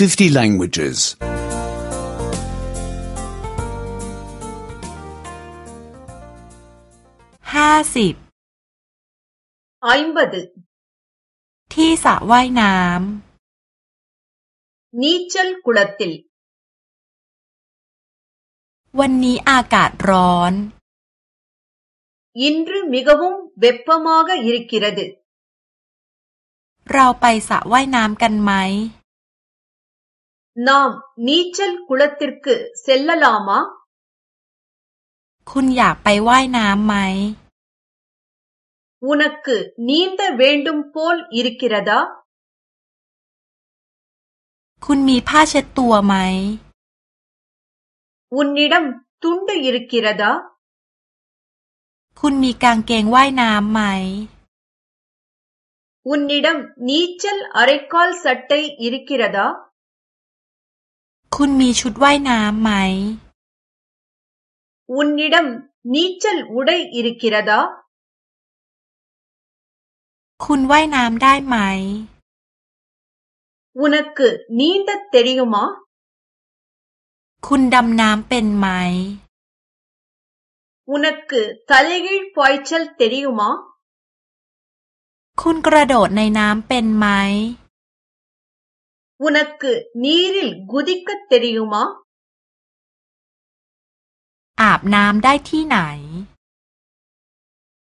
50 languages. 50 50ที่สระว่ายน้ำนิชลกุลติลวันนี้อากาศร้อน இ ன ร ற มิி க வ ุมเวปป் ப ம กะยิริกิร ற ดுเราไปสระว่ายน้ำกันไหม நாம் நீச்சல் குளத்திற்கு செல்லலாமா உனக்கு நீந்த வேண்டும் போல் இருக்கிறதா உன்னிடம் துண்டு இருக்கிறதா உன்னிடம் நீச்சல் அரைக்கால் சட்டை இருக்கிறதா ุณมีชุดว่ายน้ำไหม อุณิดัมนีชัลอุดายอิริกิรดา คุณว่ายน้ำได้ไหมอุณก็นีนดัตเตริยมาคุณดำน้ำเป็นไหมอุณก็ทะเลกีดพอยชัลเตริยมาคุณกระโดดในน้ำเป็นไหม உனக்கு நீரில் குதிக்கத் தெரியுமா อาบน้ำได้ที่ไหน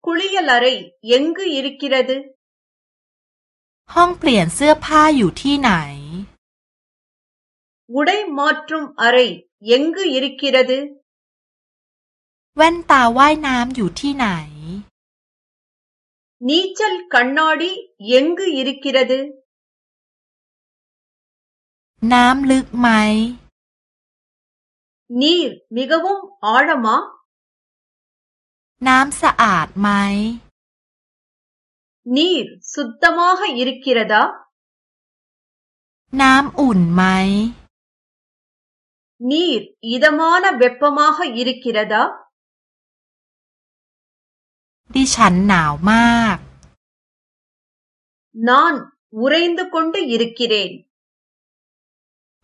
குளியலறை எங்கு இருக்கிறது ห้องเปลี่ยนเสื้อผ้าอยู่ที่ไหน உடை மாற்றும் அறை எங்கு இருக்கிறது แว่นตาว่ายน้ำอยู่ที่ไหน நீச்சல் கண்ணாடி எங்கு இருக்கிறது น้ำลึกไหม நீர் மிகவும் ஆழமா น้ำสะอาดไหม நீர் சுத்தமாக இருக்கிறதா น้ำอุ่นไหม நீர் இதமான வெப்பமாக இருக்கிறதா ดิฉันหนาวมาก நான் உறைந்து கொண்டு இருக்கிறேன்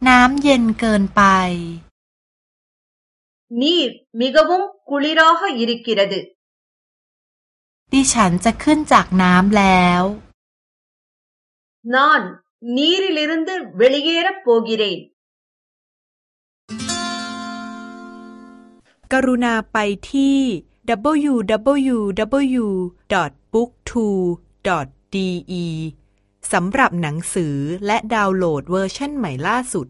น้ำเย็นเกินไป นี่มิกวุมกุลิรอ์อิริกิระดดิฉันจะขึ้นจากน้ำแล้ว นอน นีริลิรันด์เวลิเกระโปกิเรกรุณาไปที่ www.booktwo.de สำหรับหนังสือและดาวน์โหลดเวอร์ชันใหม่ล่าสุด